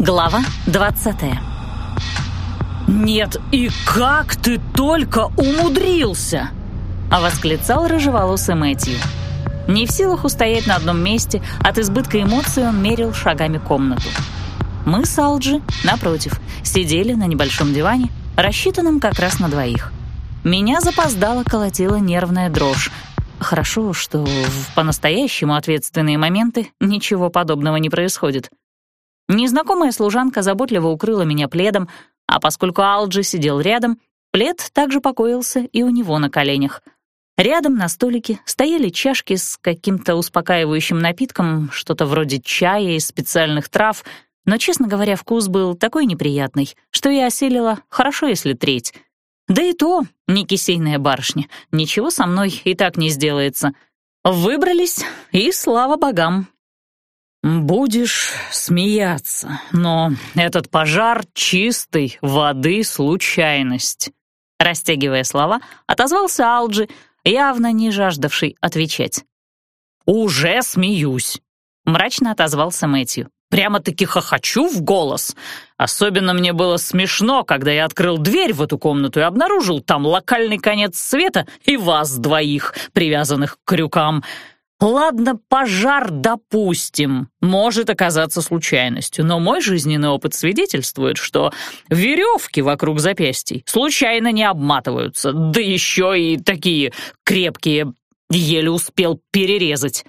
Глава 20 «Нет, и как ты только умудрился!» — восклицал рыжеволосый Мэтью. Не в силах устоять на одном месте, от избытка эмоций он мерил шагами комнату. Мы с Алджи, напротив, сидели на небольшом диване, рассчитанном как раз на двоих. Меня запоздало колотила нервная дрожь. Хорошо, что в по-настоящему ответственные моменты ничего подобного не происходит. Незнакомая служанка заботливо укрыла меня пледом, а поскольку Алджи сидел рядом, плед также покоился и у него на коленях. Рядом на столике стояли чашки с каким-то успокаивающим напитком, что-то вроде чая из специальных трав, но, честно говоря, вкус был такой неприятный, что я осилила хорошо, если треть. Да и то, не кисейная барышня, ничего со мной и так не сделается. Выбрались, и слава богам, «Будешь смеяться, но этот пожар чистой воды случайность», растягивая слова, отозвался Алджи, явно не жаждавший отвечать. «Уже смеюсь», — мрачно отозвался Мэтью. «Прямо-таки хохочу в голос. Особенно мне было смешно, когда я открыл дверь в эту комнату и обнаружил там локальный конец света и вас двоих, привязанных к крюкам. Ладно, пожар, допустим, может оказаться случайностью, но мой жизненный опыт свидетельствует, что веревки вокруг запястий случайно не обматываются, да еще и такие крепкие, еле успел перерезать.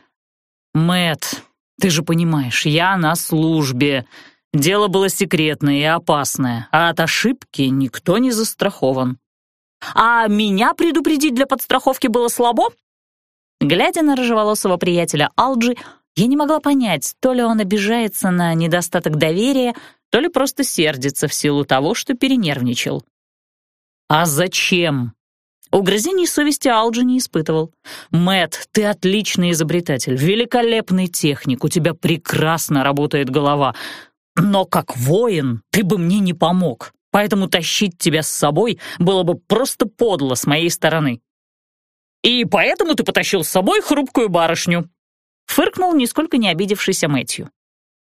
Мэт, ты же понимаешь, я на службе. Дело было секретное и опасное, а от ошибки никто не застрахован. А меня предупредить для подстраховки было слабо? Глядя на рыжеволосого приятеля Алджи, я не могла понять, то ли он обижается на недостаток доверия, то ли просто сердится в силу того, что перенервничал. «А зачем?» Угрызений совести Алджи не испытывал. Мэт, ты отличный изобретатель, великолепный техник, у тебя прекрасно работает голова. Но как воин ты бы мне не помог, поэтому тащить тебя с собой было бы просто подло с моей стороны. И поэтому ты потащил с собой хрупкую барышню», — фыркнул нисколько не обидевшийся Мэтью.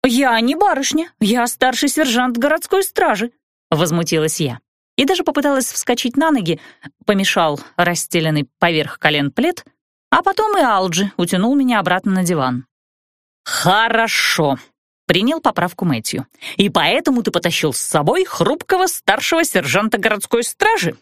«Я не барышня, я старший сержант городской стражи», — возмутилась я. И даже попыталась вскочить на ноги, помешал расстеленный поверх колен плед, а потом и Алджи утянул меня обратно на диван. «Хорошо», — принял поправку Мэтью. «И поэтому ты потащил с собой хрупкого старшего сержанта городской стражи?»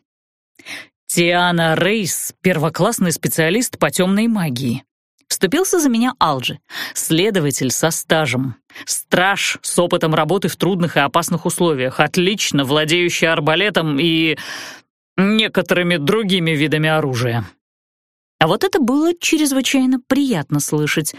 «Тиана Рейс — первоклассный специалист по темной магии», Вступился за меня Алджи, следователь со стажем, страж с опытом работы в трудных и опасных условиях, отлично владеющий арбалетом и некоторыми другими видами оружия. А вот это было чрезвычайно приятно слышать.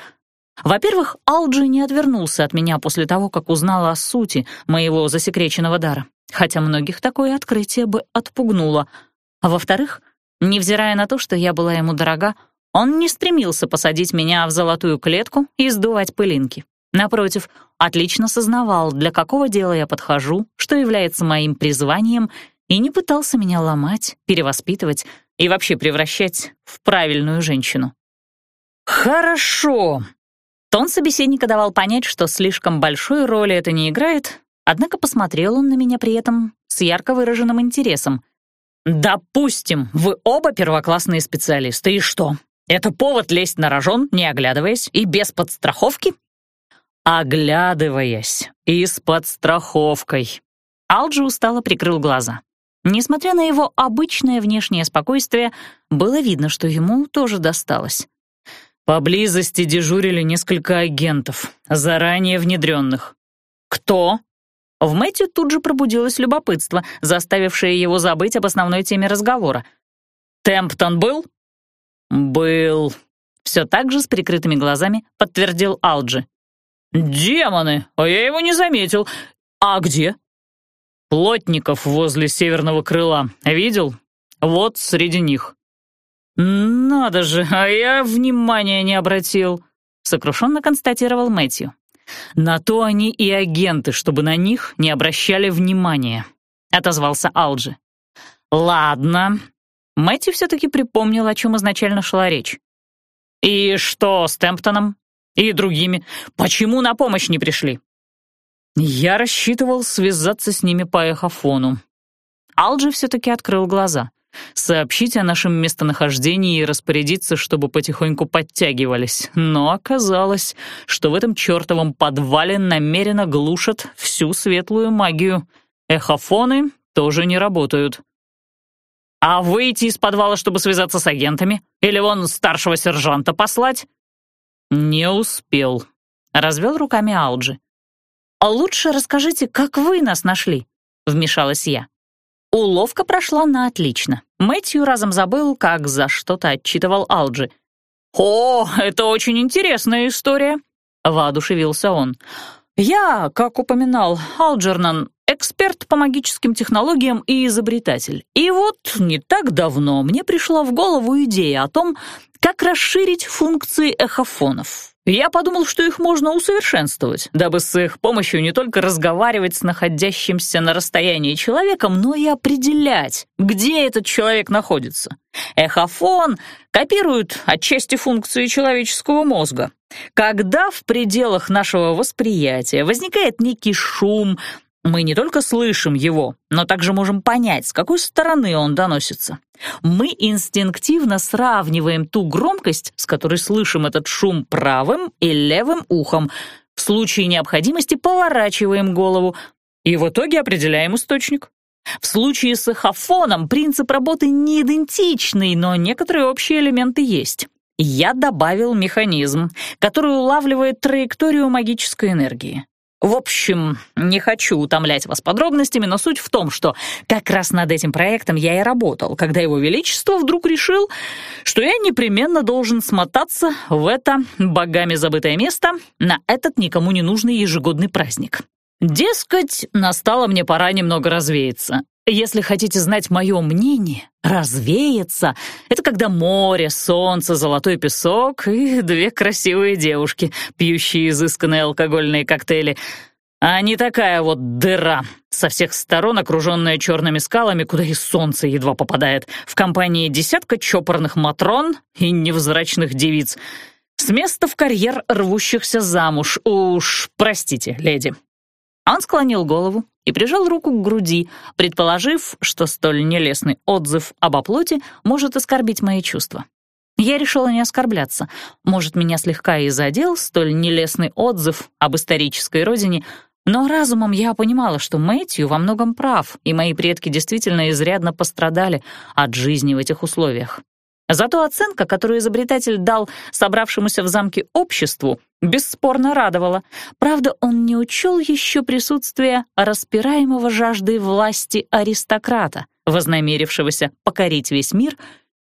Во-первых, Алджи не отвернулся от меня после того, как узнал о сути моего засекреченного дара, хотя многих такое открытие бы отпугнуло — а во-вторых, невзирая на то, что я была ему дорога, он не стремился посадить меня в золотую клетку и сдувать пылинки. Напротив, отлично сознавал, для какого дела я подхожу, что является моим призванием, и не пытался меня ломать, перевоспитывать и вообще превращать в правильную женщину. «Хорошо!» Тон собеседника давал понять, что слишком большой роли это не играет, однако посмотрел он на меня при этом с ярко выраженным интересом — «Допустим, вы оба первоклассные специалисты, и что? Это повод лезть на рожон, не оглядываясь и без подстраховки?» «Оглядываясь и с подстраховкой». Алджи устало прикрыл глаза. Несмотря на его обычное внешнее спокойствие, было видно, что ему тоже досталось. Поблизости дежурили несколько агентов, заранее внедренных. «Кто?» В Мэтью тут же пробудилось любопытство, заставившее его забыть об основной теме разговора. «Темптон был?» «Был», — все так же с прикрытыми глазами подтвердил Алджи. «Демоны, а я его не заметил. А где?» «Плотников возле северного крыла. Видел? Вот среди них». «Надо же, а я внимания не обратил», — сокрушенно констатировал Мэтью. «На то они и агенты, чтобы на них не обращали внимания», — отозвался Алджи. «Ладно». Мэтью все-таки припомнил, о чем изначально шла речь. «И что с Темптоном? И другими? Почему на помощь не пришли?» Я рассчитывал связаться с ними по эхофону. Алджи все-таки открыл глаза. Сообщить о нашем местонахождении и распорядиться, чтобы потихоньку подтягивались. Но оказалось, что в этом чертовом подвале намеренно глушат всю светлую магию. Эхофоны тоже не работают. «А выйти из подвала, чтобы связаться с агентами? Или вон старшего сержанта послать?» «Не успел», — развел руками Алджи. «А лучше расскажите, как вы нас нашли?» — вмешалась я. Уловка прошла на отлично. Мэтью разом забыл, как за что-то отчитывал Алджи. «О, это очень интересная история», — воодушевился он. «Я, как упоминал Алджернан, эксперт по магическим технологиям и изобретатель. И вот не так давно мне пришла в голову идея о том, как расширить функции эхофонов. Я подумал, что их можно усовершенствовать, дабы с их помощью не только разговаривать с находящимся на расстоянии человеком, но и определять, где этот человек находится. Эхофон копирует отчасти функции человеческого мозга. Когда в пределах нашего восприятия возникает некий шум, мы не только слышим его, но также можем понять, с какой стороны он доносится. Мы инстинктивно сравниваем ту громкость, с которой слышим этот шум правым и левым ухом. В случае необходимости поворачиваем голову и в итоге определяем источник. В случае с эхофоном принцип работы не идентичный, но некоторые общие элементы есть. Я добавил механизм, который улавливает траекторию магической энергии. В общем, не хочу утомлять вас подробностями, но суть в том, что как раз над этим проектом я и работал, когда его величество вдруг решил, что я непременно должен смотаться в это богами забытое место на этот никому не нужный ежегодный праздник. Дескать, настало мне пора немного развеяться. Если хотите знать мое мнение, развеяться — это когда море, солнце, золотой песок и две красивые девушки, пьющие изысканные алкогольные коктейли, а не такая вот дыра, со всех сторон окруженная черными скалами, куда и солнце едва попадает, в компании десятка чопорных матрон и невзрачных девиц, с места в карьер рвущихся замуж. Уж простите, леди. Он склонил голову и прижал руку к груди, предположив, что столь нелестный отзыв об оплоте может оскорбить мои чувства. Я решила не оскорбляться. Может, меня слегка и задел столь нелестный отзыв об исторической родине, но разумом я понимала, что Мэтью во многом прав, и мои предки действительно изрядно пострадали от жизни в этих условиях. Зато оценка, которую изобретатель дал собравшемуся в замке обществу, бесспорно радовала. Правда, он не учел еще присутствие распираемого жаждой власти аристократа, вознамерившегося покорить весь мир,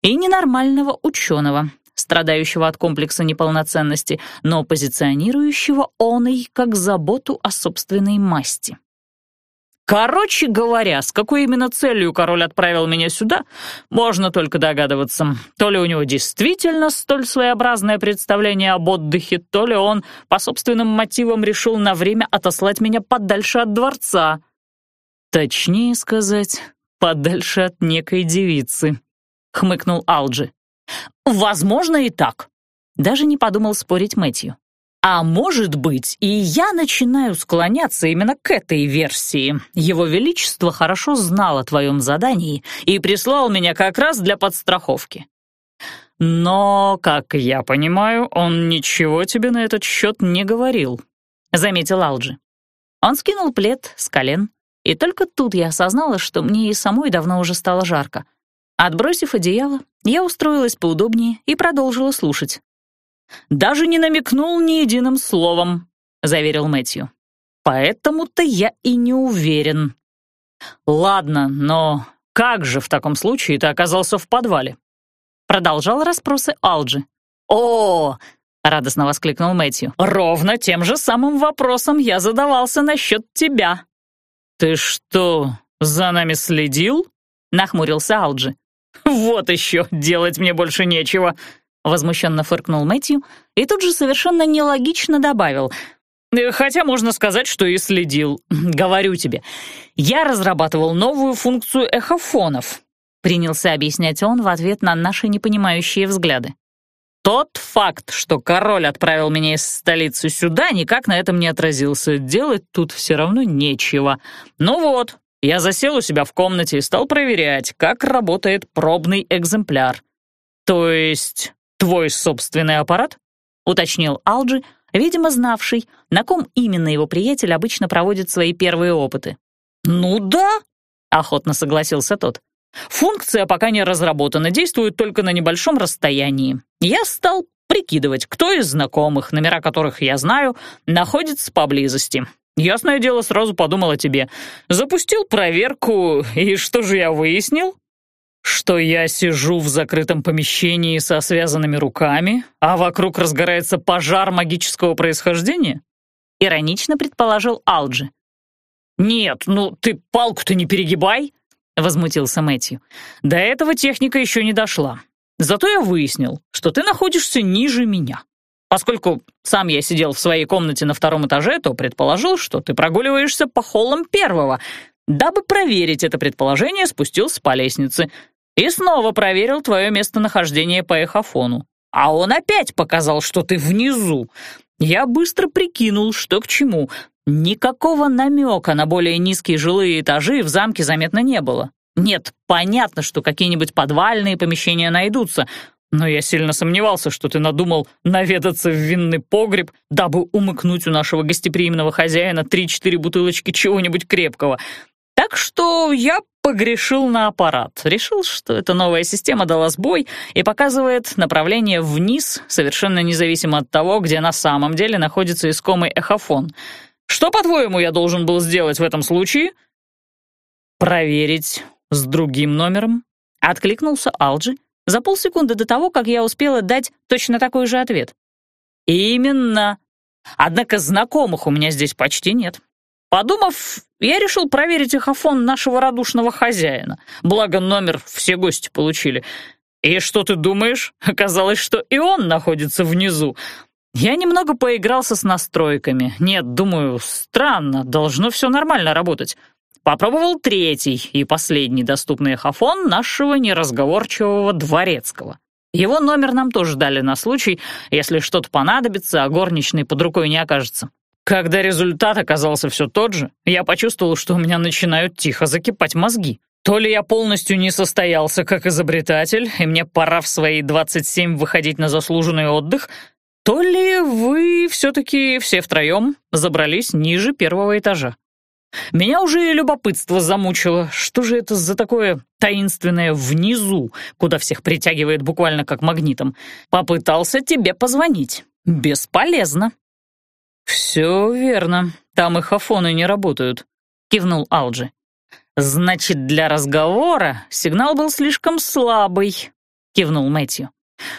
и ненормального ученого, страдающего от комплекса неполноценности, но позиционирующего он и как заботу о собственной масти. Короче говоря, с какой именно целью король отправил меня сюда, можно только догадываться. То ли у него действительно столь своеобразное представление об отдыхе, то ли он по собственным мотивам решил на время отослать меня подальше от дворца. Точнее сказать, подальше от некой девицы, — хмыкнул Алджи. «Возможно и так», — даже не подумал спорить Мэтью. А может быть, и я начинаю склоняться именно к этой версии. Его Величество хорошо знал о твоем задании и прислал меня как раз для подстраховки. Но, как я понимаю, он ничего тебе на этот счет не говорил, — заметил Алджи. Он скинул плед с колен, и только тут я осознала, что мне и самой давно уже стало жарко. Отбросив одеяло, я устроилась поудобнее и продолжила слушать. «Даже не намекнул ни единым словом», — заверил Мэтью. «Поэтому-то я и не уверен». «Ладно, но как же в таком случае ты оказался в подвале?» Продолжал расспросы Алджи. «О!» — радостно воскликнул Мэтью. «Ровно тем же самым вопросом я задавался насчет тебя». «Ты что, за нами следил?» — нахмурился Алджи. «Вот еще, делать мне больше нечего», Возмущенно фыркнул Мэтью и тут же совершенно нелогично добавил. «Э, «Хотя можно сказать, что и следил. Говорю тебе, я разрабатывал новую функцию эхофонов», принялся объяснять он в ответ на наши непонимающие взгляды. Тот факт, что король отправил меня из столицы сюда, никак на этом не отразился. Делать тут все равно нечего. Ну вот, я засел у себя в комнате и стал проверять, как работает пробный экземпляр. То есть твой собственный аппарат? Уточнил Алджи, видимо, знавший, на ком именно его приятель обычно проводит свои первые опыты. «Ну да», — охотно согласился тот. «Функция пока не разработана, действует только на небольшом расстоянии. Я стал прикидывать, кто из знакомых, номера которых я знаю, находится поблизости. Ясное дело, сразу подумал о тебе. Запустил проверку, и что же я выяснил? Что я сижу в закрытом помещении со связанными руками, а вокруг разгорается пожар магического происхождения? Иронично предположил Алджи. «Нет, ну ты палку-то не перегибай!» — возмутился Мэтью. «До этого техника еще не дошла. Зато я выяснил, что ты находишься ниже меня. Поскольку сам я сидел в своей комнате на втором этаже, то предположил, что ты прогуливаешься по холлам первого. Дабы проверить это предположение, спустился по лестнице и снова проверил твое местонахождение по эхофону. А он опять показал, что ты внизу. Я быстро прикинул, что к чему. Никакого намека на более низкие жилые этажи в замке заметно не было. Нет, понятно, что какие-нибудь подвальные помещения найдутся, но я сильно сомневался, что ты надумал наведаться в винный погреб, дабы умыкнуть у нашего гостеприимного хозяина три-четыре бутылочки чего-нибудь крепкого. Так что я погрешил на аппарат. Решил, что эта новая система дала сбой и показывает направление вниз, совершенно независимо от того, где на самом деле находится искомый эхофон. Что, по-твоему, я должен был сделать в этом случае? Проверить с другим номером. Откликнулся Алджи, за полсекунды до того, как я успела дать точно такой же ответ. «Именно. Однако знакомых у меня здесь почти нет. Подумав, я решил проверить эхофон нашего радушного хозяина, благо номер все гости получили. И что ты думаешь? Оказалось, что и он находится внизу. Я немного поигрался с настройками. Нет, думаю, странно, должно все нормально работать. Попробовал третий и последний доступный эхофон нашего неразговорчивого дворецкого. Его номер нам тоже дали на случай, если что-то понадобится, а горничной под рукой не окажется. Когда результат оказался все тот же, я почувствовал, что у меня начинают тихо закипать мозги. То ли я полностью не состоялся как изобретатель, и мне пора в свои 27 выходить на заслуженный отдых, то ли вы все-таки все втроем забрались ниже первого этажа. Меня уже и любопытство замучило. Что же это за такое таинственное внизу, куда всех притягивает буквально как магнитом? Попытался тебе позвонить. Бесполезно. «Все верно. Там их афоны не работают», — кивнул Алджи. «Значит, для разговора сигнал был слишком слабый», — кивнул Мэтью.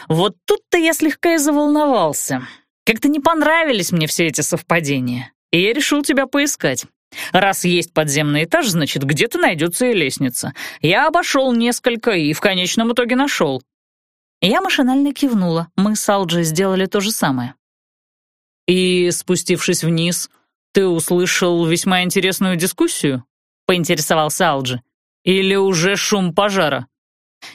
«Вот тут-то я слегка и заволновался. Как-то не понравились мне все эти совпадения, и я решил тебя поискать. Раз есть подземный этаж, значит, где-то найдется и лестница. Я обошел несколько и в конечном итоге нашел. Я машинально кивнула. Мы с Алджи сделали то же самое. И, спустившись вниз, ты услышал весьма интересную дискуссию? Поинтересовался Алджи. Или уже шум пожара?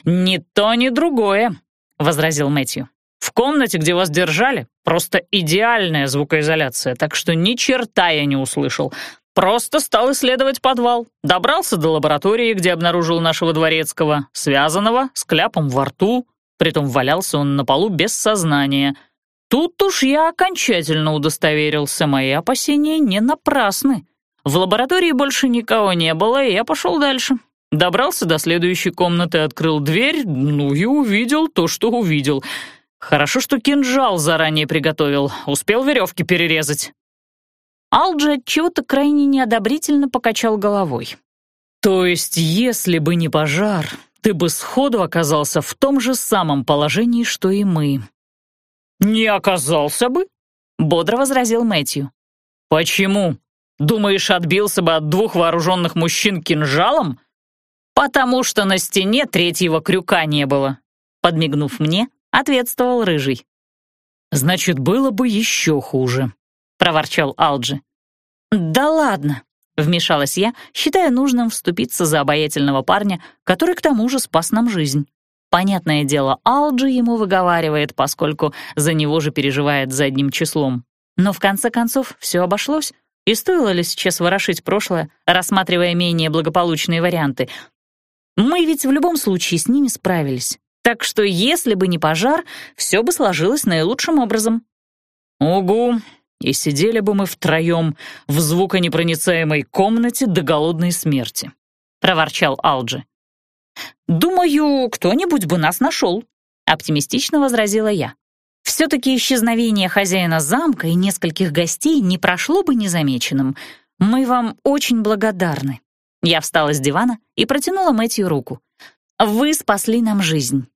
«Ни то, ни другое», — возразил Мэтью. «В комнате, где вас держали, просто идеальная звукоизоляция, так что ни черта я не услышал. Просто стал исследовать подвал. Добрался до лаборатории, где обнаружил нашего дворецкого, связанного, с кляпом во рту. Притом валялся он на полу без сознания. Тут уж я окончательно удостоверился, мои опасения не напрасны. В лаборатории больше никого не было, и я пошел дальше. Добрался до следующей комнаты, открыл дверь, ну и увидел то, что увидел. Хорошо, что кинжал заранее приготовил, успел веревки перерезать. Алджи чего-то крайне неодобрительно покачал головой. «То есть, если бы не пожар, ты бы сходу оказался в том же самом положении, что и мы». «Не оказался бы?» — бодро возразил Мэтью. «Почему? Думаешь, отбился бы от двух вооруженных мужчин кинжалом?» «Потому что на стене третьего крюка не было», — подмигнув мне, ответствовал Рыжий. «Значит, было бы еще хуже», проворчал Алджи. «Да ладно», — вмешалась я, считая нужным вступиться за обаятельного парня, который к тому же спас нам жизнь. Понятное дело, Алджи ему выговаривает, поскольку за него же переживает задним числом. Но в конце концов все обошлось. И стоило ли сейчас ворошить прошлое, рассматривая менее благополучные варианты? Мы ведь в любом случае с ними справились. Так что если бы не пожар, все бы сложилось наилучшим образом. «Угу, и сидели бы мы втроем в звуконепроницаемой комнате до голодной смерти», — проворчал Алджи. «Думаю, кто-нибудь бы нас нашел», — оптимистично возразила я. «Все-таки исчезновение хозяина замка и нескольких гостей не прошло бы незамеченным. Мы вам очень благодарны». Я встала с дивана и протянула Мэтью руку. «Вы спасли нам жизнь».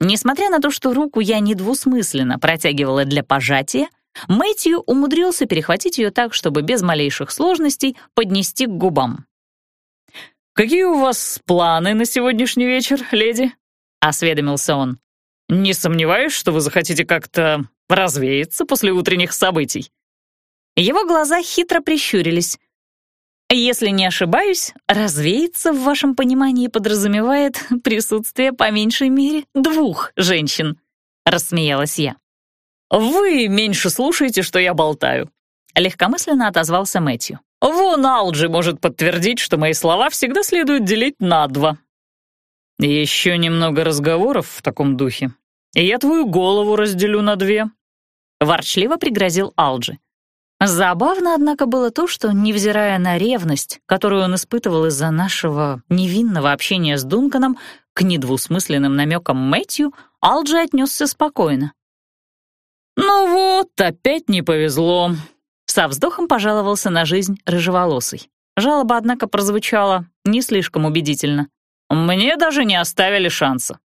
Несмотря на то, что руку я недвусмысленно протягивала для пожатия, Мэтью умудрился перехватить ее так, чтобы без малейших сложностей поднести к губам. «Какие у вас планы на сегодняшний вечер, леди?» — осведомился он. «Не сомневаюсь, что вы захотите как-то развеяться после утренних событий». Его глаза хитро прищурились. «Если не ошибаюсь, развеяться в вашем понимании подразумевает присутствие по меньшей мере двух женщин», — рассмеялась я. «Вы меньше слушаете, что я болтаю», — легкомысленно отозвался Мэтью. «Вон Алджи может подтвердить, что мои слова всегда следует делить на два». «Еще немного разговоров в таком духе, и я твою голову разделю на две», — ворчливо пригрозил Алджи. Забавно, однако, было то, что, невзирая на ревность, которую он испытывал из-за нашего невинного общения с Дунканом, к недвусмысленным намекам Мэтью Алджи отнесся спокойно. «Ну вот, опять не повезло», — со вздохом пожаловался на жизнь рыжеволосый. Жалоба, однако, прозвучала не слишком убедительно. «Мне даже не оставили шанса».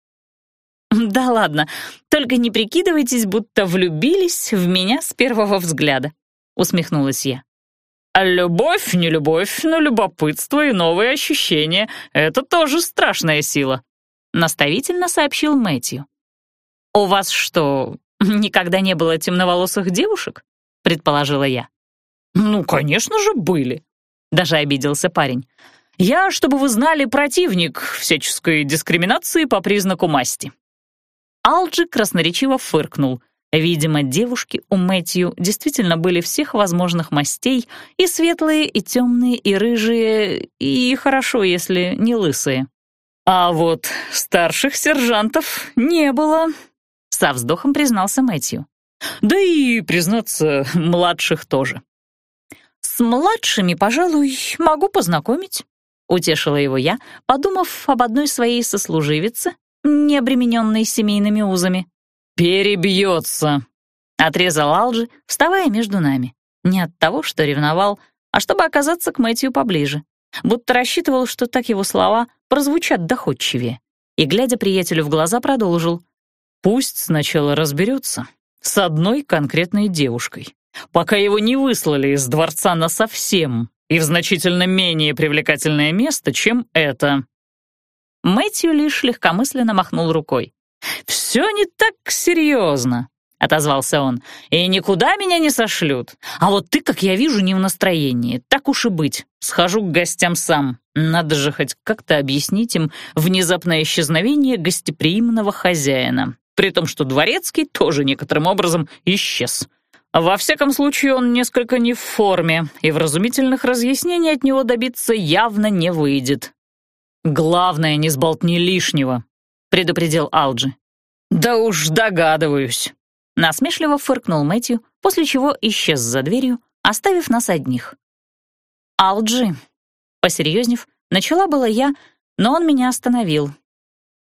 «Да ладно, только не прикидывайтесь, будто влюбились в меня с первого взгляда», — усмехнулась я. А любовь, не любовь, но любопытство и новые ощущения — это тоже страшная сила», — наставительно сообщил Мэтью. «У вас что, «Никогда не было темноволосых девушек?» — предположила я. «Ну, конечно же, были», — даже обиделся парень. «Я, чтобы вы знали, противник всяческой дискриминации по признаку масти». Алджи красноречиво фыркнул. Видимо, девушки у Мэтью действительно были всех возможных мастей, и светлые, и темные, и рыжие, и хорошо, если не лысые. А вот старших сержантов не было, со вздохом признался Мэтью. Да и, признаться, младших тоже. С младшими, пожалуй, могу познакомить, утешила его я, подумав об одной своей сослуживице, не обремененной семейными узами. «Перебьется», — отрезал Алджи, вставая между нами. Не от того, что ревновал, а чтобы оказаться к Мэтью поближе. Будто рассчитывал, что так его слова прозвучат доходчивее. И, глядя приятелю в глаза, продолжил. Пусть сначала разберется с одной конкретной девушкой, пока его не выслали из дворца на совсем и в значительно менее привлекательное место, чем это. Мэтью лишь легкомысленно махнул рукой. «Все не так серьезно», — отозвался он, «и никуда меня не сошлют. А вот ты, как я вижу, не в настроении. Так уж и быть, схожу к гостям сам. Надо же хоть как-то объяснить им внезапное исчезновение гостеприимного хозяина при том, что Дворецкий тоже некоторым образом исчез. Во всяком случае, он несколько не в форме, и вразумительных разъяснений от него добиться явно не выйдет. «Главное, не сболтни лишнего», — предупредил Алджи. «Да уж догадываюсь», — насмешливо фыркнул Мэтью, после чего исчез за дверью, оставив нас одних. «Алджи», — посерьезнев, начала была я, но он меня остановил,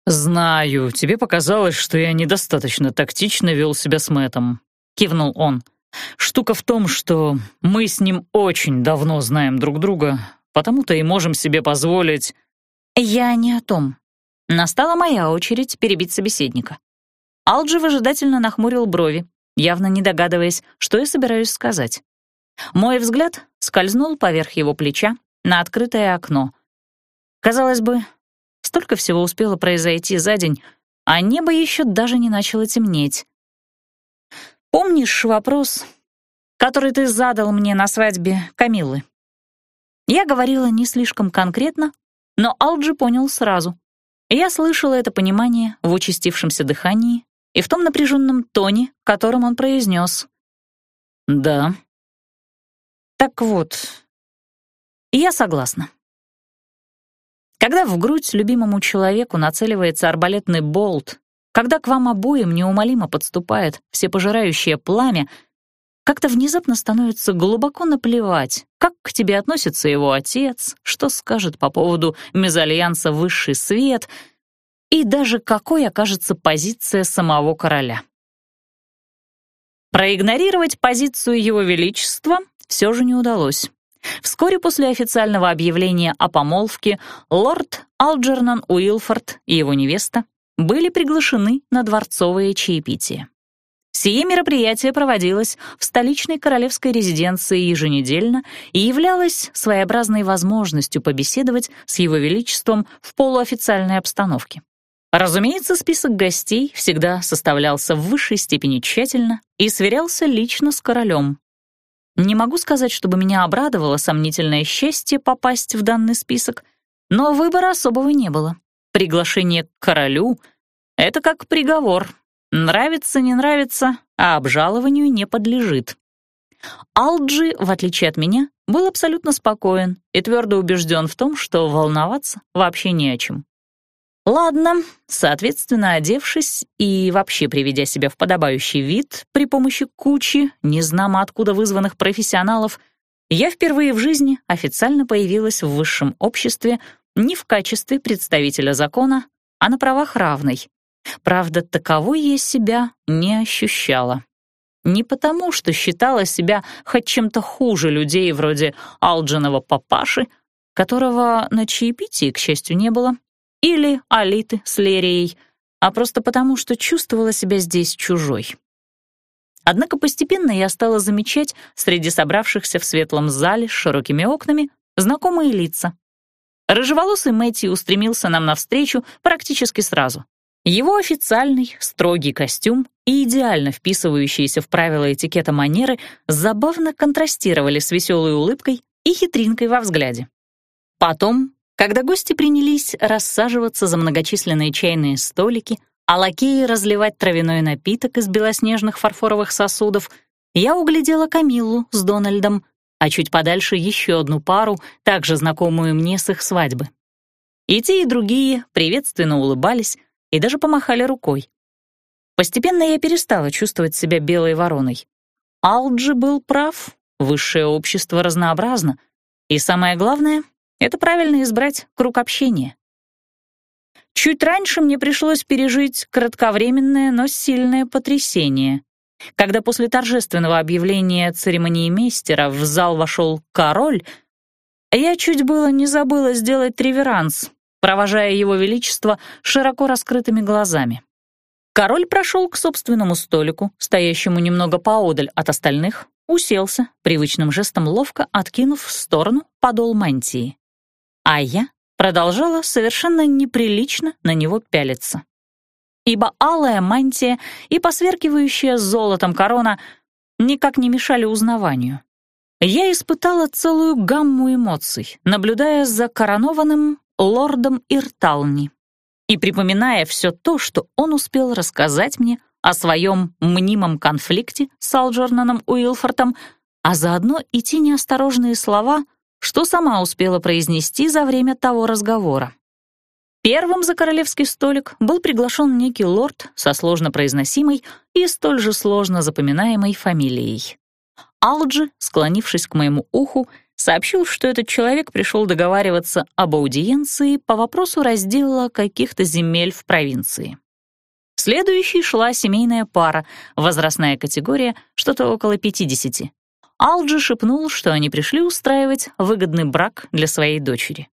«Знаю, тебе показалось, что я недостаточно тактично вел себя с Мэтом», — кивнул он. «Штука в том, что мы с ним очень давно знаем друг друга, потому-то и можем себе позволить...» «Я не о том. Настала моя очередь перебить собеседника». Алджи выжидательно нахмурил брови, явно не догадываясь, что я собираюсь сказать. Мой взгляд скользнул поверх его плеча на открытое окно. Казалось бы, Столько всего успело произойти за день, а небо еще даже не начало темнеть. Помнишь вопрос, который ты задал мне на свадьбе Камиллы? Я говорила не слишком конкретно, но Алджи понял сразу. Я слышала это понимание в участившемся дыхании и в том напряженном тоне, которым он произнес. «Да». «Так вот, я согласна». Когда в грудь любимому человеку нацеливается арбалетный болт, когда к вам обоим неумолимо подступает всепожирающее пламя, как-то внезапно становится глубоко наплевать, как к тебе относится его отец, что скажет по поводу мезальянса «Высший свет» и даже какой окажется позиция самого короля. Проигнорировать позицию его величества все же не удалось. Вскоре после официального объявления о помолвке лорд Алджернан Уилфорд и его невеста были приглашены на дворцовое чаепитие. Сие мероприятие проводилось в столичной королевской резиденции еженедельно и являлось своеобразной возможностью побеседовать с его величеством в полуофициальной обстановке. Разумеется, список гостей всегда составлялся в высшей степени тщательно и сверялся лично с королем. Не могу сказать, чтобы меня обрадовало сомнительное счастье попасть в данный список, но выбора особого не было. Приглашение к королю — это как приговор, Нравится, не нравится, а обжалованию не подлежит. Алджи, в отличие от меня, был абсолютно спокоен и твердо убежден в том, что волноваться вообще не о чем. Ладно, соответственно, одевшись и вообще приведя себя в подобающий вид при помощи кучи, незнамо откуда вызванных профессионалов, я впервые в жизни официально появилась в высшем обществе не в качестве представителя закона, а на правах равной, Правда, таковой я себя не ощущала. Не потому, что считала себя хоть чем-то хуже людей вроде Алджинова папаши, которого на чаепитии, к счастью, не было, или Алиты с Лерией, а просто потому, что чувствовала себя здесь чужой. Однако постепенно я стала замечать среди собравшихся в светлом зале с широкими окнами знакомые лица. Рыжеволосый Мэтти устремился нам навстречу практически сразу. Его официальный, строгий костюм и идеально вписывающиеся в правила этикета манеры забавно контрастировали с веселой улыбкой и хитринкой во взгляде. Потом, когда гости принялись рассаживаться за многочисленные чайные столики, а лакеи разливать травяной напиток из белоснежных фарфоровых сосудов, я углядела Камиллу с Дональдом, а чуть подальше еще одну пару, также знакомую мне с их свадьбы. И те, и другие приветственно улыбались, и даже помахали рукой. Постепенно я перестала чувствовать себя белой вороной. Алджи был прав, высшее общество разнообразно, и самое главное — это правильно избрать круг общения. Чуть раньше мне пришлось пережить кратковременное, но сильное потрясение. Когда после торжественного объявления церемонии мейстера в зал вошел король, я чуть было не забыла сделать реверанс, провожая его величество широко раскрытыми глазами. Король прошел к собственному столику, стоящему немного поодаль от остальных, уселся, привычным жестом ловко откинув в сторону подол мантии. А я продолжала совершенно неприлично на него пялиться. Ибо алая мантия и посверкивающая золотом корона никак не мешали узнаванию. Я испытала целую гамму эмоций, наблюдая за коронованным лордом Иртални и припоминая все то, что он успел рассказать мне о своем мнимом конфликте с Алджернаном Уилфортом, а заодно и те неосторожные слова, что сама успела произнести за время того разговора. Первым за королевский столик был приглашен некий лорд со сложно произносимой и столь же сложно запоминаемой фамилией. Алджи, склонившись к моему уху, сообщил, что этот человек пришел договариваться об аудиенции по вопросу раздела каких-то земель в провинции. Следующей шла семейная пара, возрастная категория, что-то около 50. Алджи шепнул, что они пришли устраивать выгодный брак для своей дочери.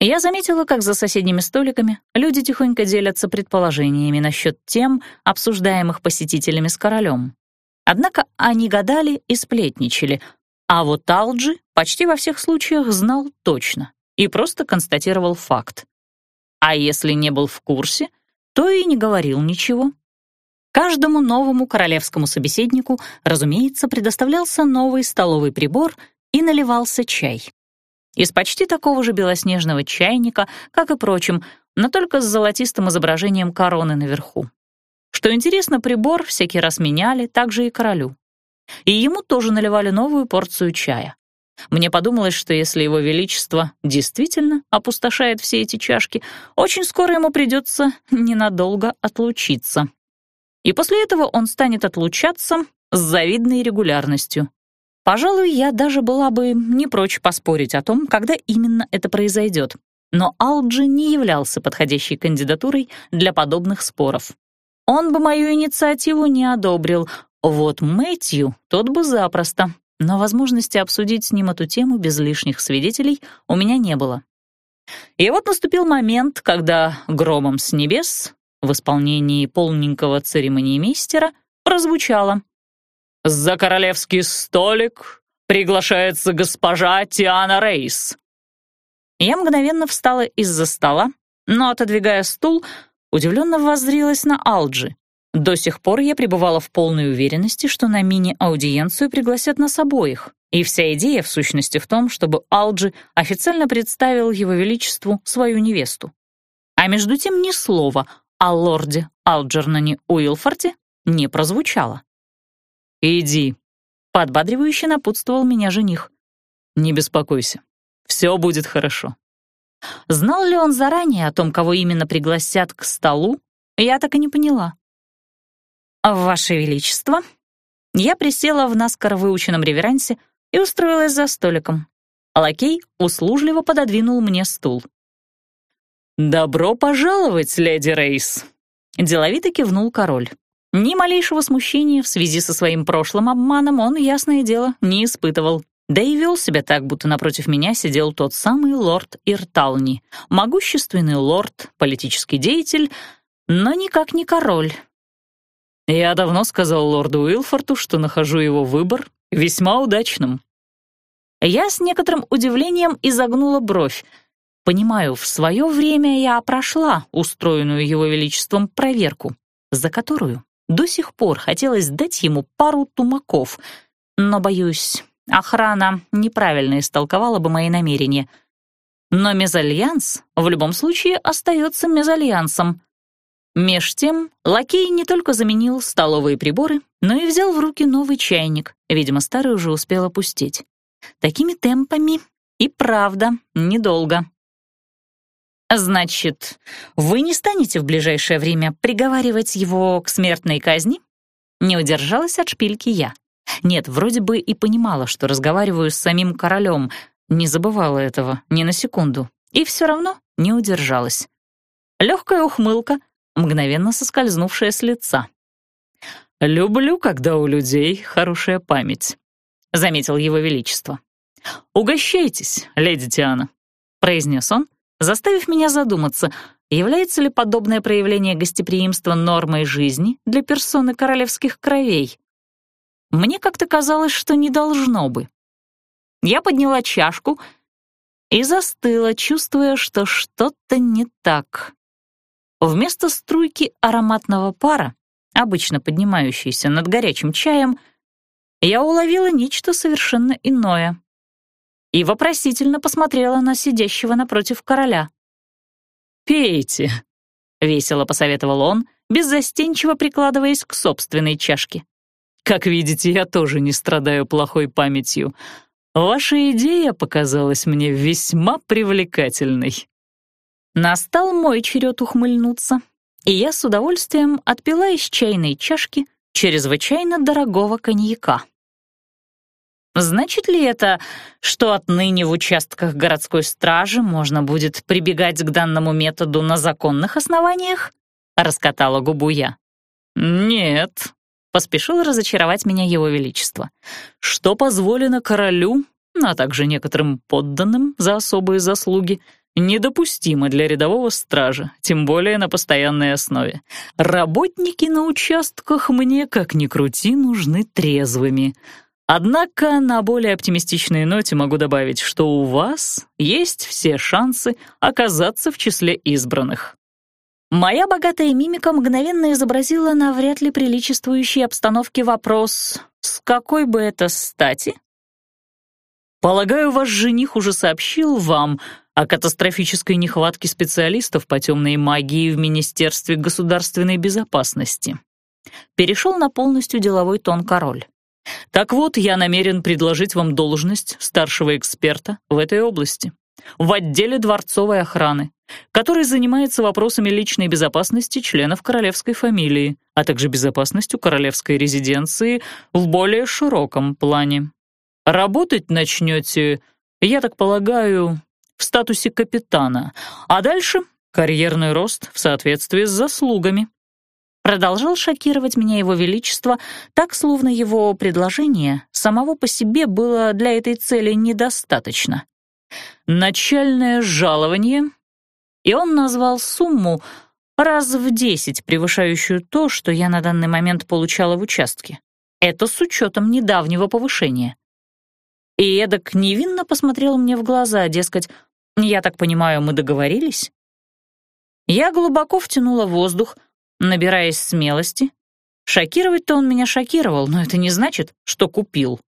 Я заметила, как за соседними столиками люди тихонько делятся предположениями насчет тем, обсуждаемых посетителями с королем. Однако они гадали и сплетничали, а вот Алджи почти во всех случаях знал точно и просто констатировал факт. А если не был в курсе, то и не говорил ничего. Каждому новому королевскому собеседнику, разумеется, предоставлялся новый столовый прибор и наливался чай. Из почти такого же белоснежного чайника, как и прочим, но только с золотистым изображением короны наверху. Что интересно, прибор всякий раз меняли, так же и королю. И ему тоже наливали новую порцию чая. Мне подумалось, что если его величество действительно опустошает все эти чашки, очень скоро ему придется ненадолго отлучиться. И после этого он станет отлучаться с завидной регулярностью. Пожалуй, я даже была бы не прочь поспорить о том, когда именно это произойдет. Но Алджи не являлся подходящей кандидатурой для подобных споров. Он бы мою инициативу не одобрил, вот Мэтью тот бы запросто, но возможности обсудить с ним эту тему без лишних свидетелей у меня не было. И вот наступил момент, когда громом с небес в исполнении полненького церемониймейстера прозвучало «За королевский столик приглашается госпожа Тиана Рейс». Я мгновенно встала из-за стола, но, отодвигая стул, удивленно воззрилась на Алджи. До сих пор я пребывала в полной уверенности, что на мини-аудиенцию пригласят нас обоих, и вся идея, в сущности, в том, чтобы Алджи официально представил его величеству свою невесту. А между тем ни слова о лорде Алджернане Уилфорте не прозвучало. «Иди», — подбадривающе напутствовал меня жених. «Не беспокойся, все будет хорошо». Знал ли он заранее о том, кого именно пригласят к столу, я так и не поняла. «Ваше Величество!» Я присела в наскоро выученном реверансе и устроилась за столиком. Лакей услужливо пододвинул мне стул. «Добро пожаловать, леди Рейс!» Деловито кивнул король. Ни малейшего смущения в связи со своим прошлым обманом он, ясное дело, не испытывал. Да и вел себя так, будто напротив меня сидел тот самый лорд Иртални, могущественный лорд, политический деятель, но никак не король. Я давно сказал лорду Уилфорту, что нахожу его выбор весьма удачным. Я с некоторым удивлением изогнула бровь. Понимаю, в свое время я прошла устроенную его величеством проверку, за которую до сих пор хотелось дать ему пару тумаков, но, боюсь, охрана неправильно истолковала бы мои намерения. Но мезальянс в любом случае остается мезальянсом. Меж тем, лакей не только заменил столовые приборы, но и взял в руки новый чайник, видимо, старый уже успел опустить. Такими темпами и правда недолго. «Значит, вы не станете в ближайшее время приговаривать его к смертной казни?» Не удержалась от шпильки я. Нет, вроде бы и понимала, что разговариваю с самим королем, не забывала этого ни на секунду, и все равно не удержалась. Легкая ухмылка — мгновенно соскользнувшая с лица. «Люблю, когда у людей хорошая память», — заметил его величество. «Угощайтесь, леди Тиана», — произнес он, заставив меня задуматься, является ли подобное проявление гостеприимства нормой жизни для персоны королевских кровей. Мне как-то казалось, что не должно бы. Я подняла чашку и застыла, чувствуя, что что-то не так. Вместо струйки ароматного пара, обычно поднимающейся над горячим чаем, я уловила нечто совершенно иное и вопросительно посмотрела на сидящего напротив короля. «Пейте», — весело посоветовал он, беззастенчиво прикладываясь к собственной чашке. «Как видите, я тоже не страдаю плохой памятью. Ваша идея показалась мне весьма привлекательной». Настал мой черед ухмыльнуться, и я с удовольствием отпила из чайной чашки чрезвычайно дорогого коньяка. Значит ли это, что отныне в участках городской стражи можно будет прибегать к данному методу на законных основаниях? Раскатала губу я. Нет, поспешил разочаровать меня его величество. Что позволено королю, а также некоторым подданным за особые заслуги — недопустимо для рядового стража, тем более на постоянной основе. Работники на участках мне, как ни крути, нужны трезвыми. Однако на более оптимистичной ноте могу добавить, что у вас есть все шансы оказаться в числе избранных. Моя богатая мимика мгновенно изобразила на вряд ли приличествующей обстановке вопрос «С какой бы это стати?» Полагаю, ваш жених уже сообщил вам о катастрофической нехватке специалистов по темной магии в Министерстве государственной безопасности. Перешел на полностью деловой тон король. Так вот, я намерен предложить вам должность старшего эксперта в этой области, в отделе дворцовой охраны, который занимается вопросами личной безопасности членов королевской фамилии, а также безопасностью королевской резиденции в более широком плане. Работать начнете, я так полагаю, в статусе капитана, а дальше карьерный рост в соответствии с заслугами. Продолжал шокировать меня его величество, так словно его предложение самого по себе было для этой цели недостаточно. Начальное жалование, и он назвал сумму раз в десять, превышающую то, что я на данный момент получала в участке. Это с учетом недавнего повышения. И эдак невинно посмотрел мне в глаза, дескать, «Я так понимаю, мы договорились?» Я глубоко втянула воздух, набираясь смелости. Шокировать-то он меня шокировал, но это не значит, что купил.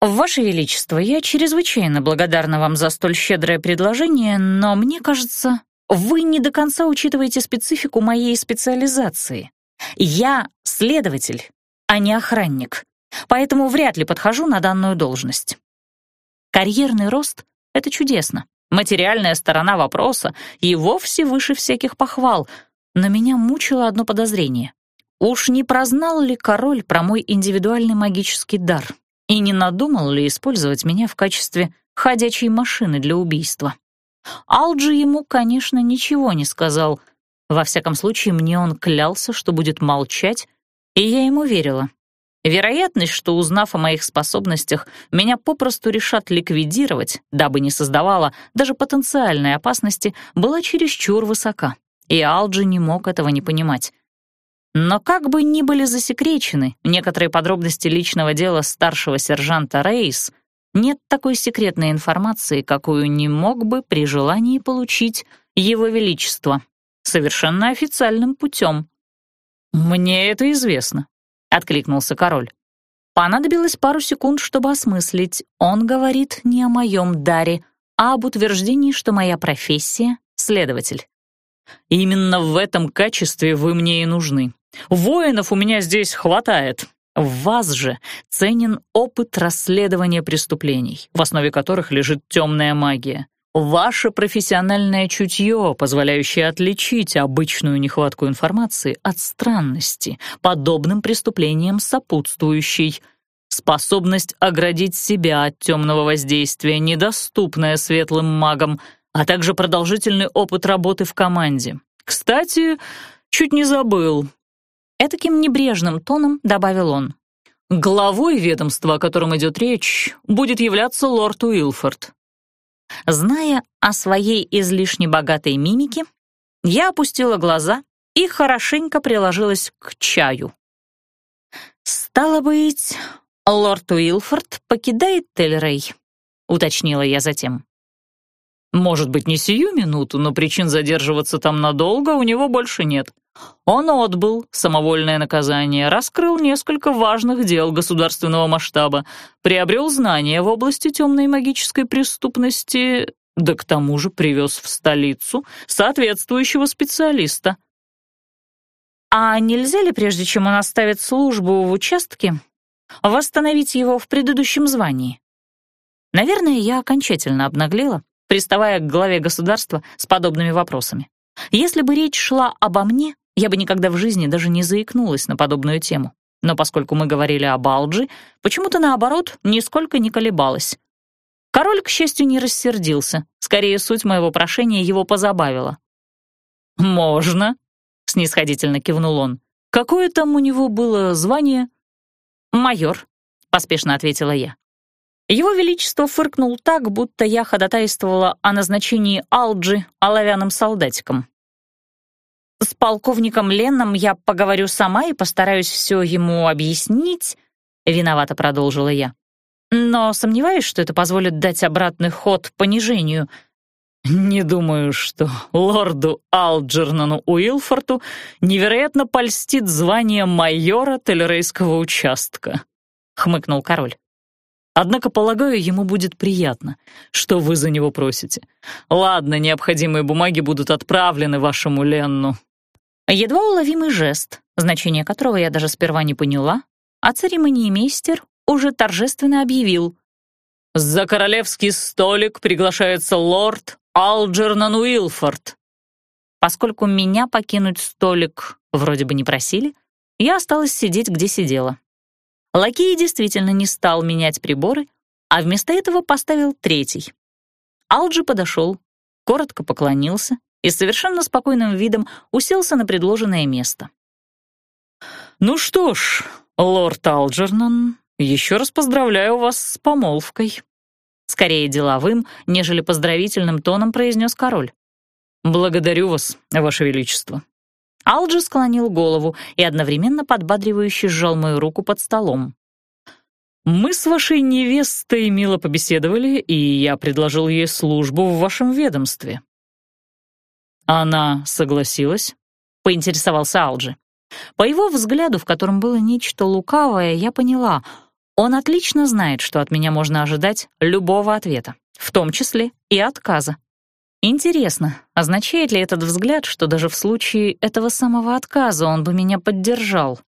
«Ваше Величество, я чрезвычайно благодарна вам за столь щедрое предложение, но мне кажется, вы не до конца учитываете специфику моей специализации. Я следователь, а не охранник, поэтому вряд ли подхожу на данную должность. Карьерный рост — это чудесно. Материальная сторона вопроса и вовсе выше всяких похвал — но меня мучило одно подозрение. Уж не прознал ли король про мой индивидуальный магический дар и не надумал ли использовать меня в качестве ходячей машины для убийства? Алджи ему, конечно, ничего не сказал. Во всяком случае, мне он клялся, что будет молчать, и я ему верила. Вероятность, что, узнав о моих способностях, меня попросту решат ликвидировать, дабы не создавала даже потенциальной опасности, была чересчур высока и Алджи не мог этого не понимать. Но как бы ни были засекречены некоторые подробности личного дела старшего сержанта Рейс, нет такой секретной информации, какую не мог бы при желании получить Его Величество, совершенно официальным путем. «Мне это известно», — откликнулся король. Понадобилось пару секунд, чтобы осмыслить. Он говорит не о моем даре, а об утверждении, что моя профессия — следователь. Именно в этом качестве вы мне и нужны. Воинов у меня здесь хватает. В вас же ценен опыт расследования преступлений, в основе которых лежит темная магия. Ваше профессиональное чутье, позволяющее отличить обычную нехватку информации от странности, подобным преступлениям сопутствующей. Способность оградить себя от темного воздействия, недоступная светлым магам — а также продолжительный опыт работы в команде. Кстати, чуть не забыл. Этаким небрежным тоном добавил он. Главой ведомства, о котором идет речь, будет являться лорд Уилфорд. Зная о своей излишне богатой мимике, я опустила глаза и хорошенько приложилась к чаю. «Стало быть, лорд Уилфорд покидает Тель-Рей», — уточнила я затем. Может быть, не сию минуту, но причин задерживаться там надолго у него больше нет. Он отбыл самовольное наказание, раскрыл несколько важных дел государственного масштаба, приобрел знания в области темной магической преступности, да к тому же привез в столицу соответствующего специалиста. А нельзя ли, прежде чем он оставит службу в участке, восстановить его в предыдущем звании? Наверное, я окончательно обнаглела приставая к главе государства с подобными вопросами. Если бы речь шла обо мне, я бы никогда в жизни даже не заикнулась на подобную тему. Но поскольку мы говорили об Алджи, почему-то наоборот нисколько не колебалась. Король, к счастью, не рассердился. Скорее, суть моего прошения его позабавила. «Можно», — снисходительно кивнул он. «Какое там у него было звание?» «Майор», — поспешно ответила я. Его Величество фыркнул так, будто я ходатайствовала о назначении Алджи оловянным солдатиком. «С полковником Ленном я поговорю сама и постараюсь все ему объяснить», — виновато продолжила я. «Но сомневаюсь, что это позволит дать обратный ход понижению». «Не думаю, что лорду Алджернану Уилфорту невероятно польстит звание майора Телерейского участка», — хмыкнул король. Однако, полагаю, ему будет приятно, что вы за него просите. Ладно, необходимые бумаги будут отправлены вашему Ленну». Едва уловимый жест, значение которого я даже сперва не поняла, а церемониймейстер уже торжественно объявил. «За королевский столик приглашается лорд Алджернан Уилфорд». Поскольку меня покинуть столик вроде бы не просили, я осталась сидеть, где сидела. Лакей действительно не стал менять приборы, а вместо этого поставил третий. Алджи подошел, коротко поклонился и совершенно спокойным видом уселся на предложенное место. «Ну что ж, лорд Алджернан, еще раз поздравляю вас с помолвкой», скорее деловым, нежели поздравительным тоном произнес король. «Благодарю вас, ваше величество». Алджи склонил голову и одновременно подбадривающе сжал мою руку под столом. «Мы с вашей невестой мило побеседовали, и я предложил ей службу в вашем ведомстве». «Она согласилась?» — поинтересовался Алджи. По его взгляду, в котором было нечто лукавое, я поняла, он отлично знает, что от меня можно ожидать любого ответа, в том числе и отказа. Интересно, означает ли этот взгляд, что даже в случае этого самого отказа он бы меня поддержал?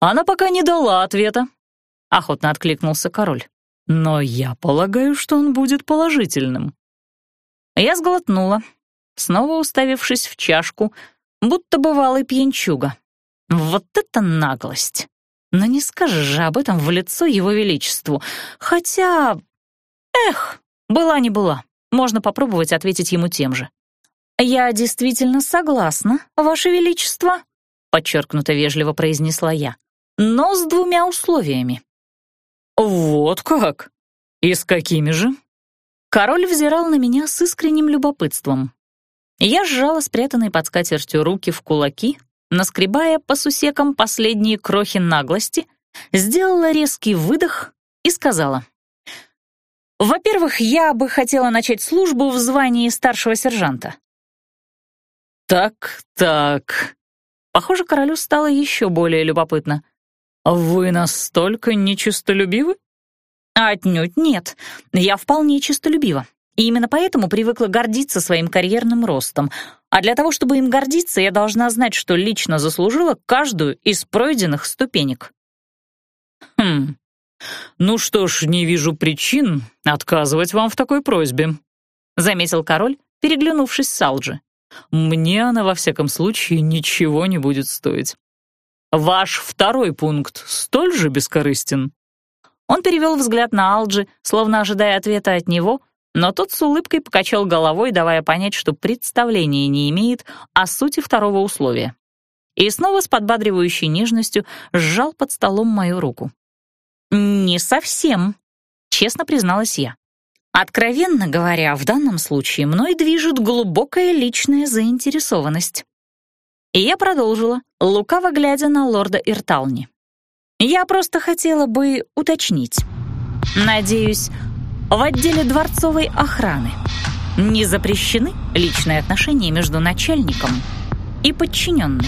«Она пока не дала ответа», — охотно откликнулся король. «Но я полагаю, что он будет положительным». Я сглотнула, снова уставившись в чашку, будто бывалый пьянчуга. Вот это наглость! Но не скажешь же об этом в лицо его величеству. Хотя... Эх, была не была. Можно попробовать ответить ему тем же. «Я действительно согласна, Ваше Величество», — подчеркнуто вежливо произнесла я, «но с двумя условиями». «Вот как? И с какими же?» Король взирал на меня с искренним любопытством. Я сжала спрятанные под скатертью руки в кулаки, наскребая по сусекам последние крохи наглости, сделала резкий выдох и сказала — во-первых, я бы хотела начать службу в звании старшего сержанта. Так, так. Похоже, королю стало еще более любопытно. Вы настолько нечистолюбивы? Отнюдь нет. Я вполне чистолюбива. И именно поэтому привыкла гордиться своим карьерным ростом. А для того, чтобы им гордиться, я должна знать, что лично заслужила каждую из пройденных ступенек. Хм, «Ну что ж, не вижу причин отказывать вам в такой просьбе», — заметил король, переглянувшись с Алджи. «Мне она, во всяком случае, ничего не будет стоить. Ваш второй пункт столь же бескорыстен?» Он перевел взгляд на Алджи, словно ожидая ответа от него, но тот с улыбкой покачал головой, давая понять, что представления не имеет о сути второго условия. И снова с подбадривающей нежностью сжал под столом мою руку. «Не совсем», — честно призналась я. Откровенно говоря, в данном случае мной движет глубокая личная заинтересованность. И я продолжила, лукаво глядя на лорда Иртални. Я просто хотела бы уточнить. Надеюсь, в отделе дворцовой охраны не запрещены личные отношения между начальником и подчиненной.